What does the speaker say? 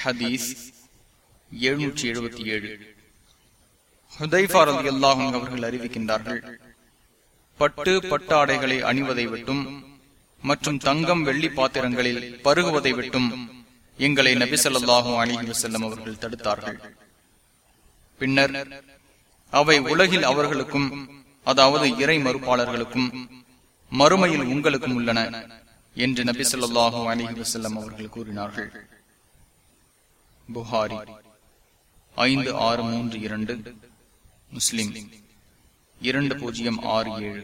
ஹதீஸ் எழுநூற்றி எழுபத்தி ஏழு. ஹுதைஃபார் அல்லாஹும் அவர்கள் அறிவிக்கின்றார்கள் பட்டு பட்டாடைகளை அணிவதை விட்டும் மற்றும் தங்கம் வெள்ளி பாத்திரங்களில் பருகுவதை விட்டும் எங்களை நபிசல்லாஹும் அலிஹி செல்லும் அவர்கள் தடுத்தார்கள். பின்னர் அவை உலகில் அவர்களுக்கும் அதாவது இறை மறுப்பாளர்களுக்கும் மறுமையில் உங்களுக்கும் உள்ளன என்று நபி சொல்லாஹு அலிஹி வசல்லம் அவர்கள் கூறினார்கள். புகாரி ஐந்து ஆறு மூன்று இரண்டு முஸ்லிம் இரண்டு பூஜ்ஜியம் ஆறு ஏழு.